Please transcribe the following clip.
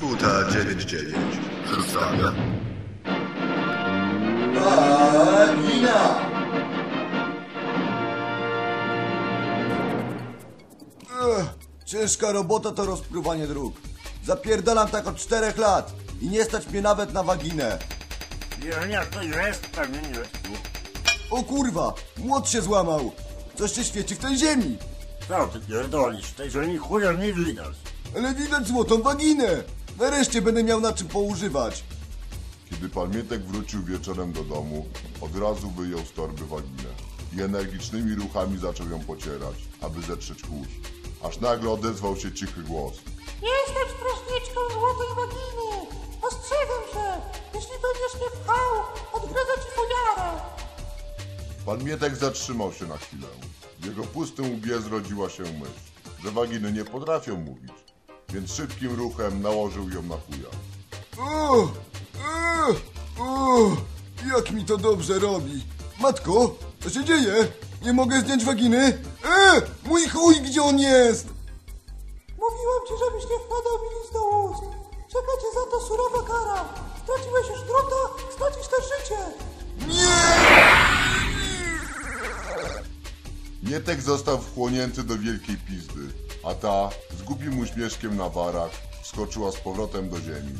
Puta 99 przedstawia Wagina! Ech, ciężka robota to rozpruwanie dróg. Zapierdalam tak od czterech lat i nie stać mnie nawet na waginę. Jak to jest, pewnie nie jest. O kurwa, młot się złamał. Coś się świeci w tej ziemi. Co ty pierdolisz? Tej ziemi chuja nie widać. Ale widać złotą waginę. Nareszcie będę miał na czym poużywać. Kiedy pan Mietek wrócił wieczorem do domu, od razu wyjął z torby waginę i energicznymi ruchami zaczął ją pocierać, aby zetrzeć kurz. Aż nagle odezwał się cichy głos. Jestem strażniczką złotej waginy! Ostrzegam się! Jeśli będziesz mnie pchał, odgryzę ci fujarę! Pan Mietek zatrzymał się na chwilę. W jego pustym łbie zrodziła się myśl, że waginy nie potrafią mówić, więc szybkim ruchem nałożył ją na chuja. O, e, o, jak mi to dobrze robi. Matko, co się dzieje? Nie mogę zdjąć waginy? E, mój chuj, gdzie on jest? Mówiłem ci, żebyś nie wpadał mi z do ust! Czeka cię za to surowa kara! Straciłeś już druta, stracisz też życie! Mietek został wchłonięty do wielkiej pizdy, a ta z głupim uśmieszkiem na warach wskoczyła z powrotem do ziemi.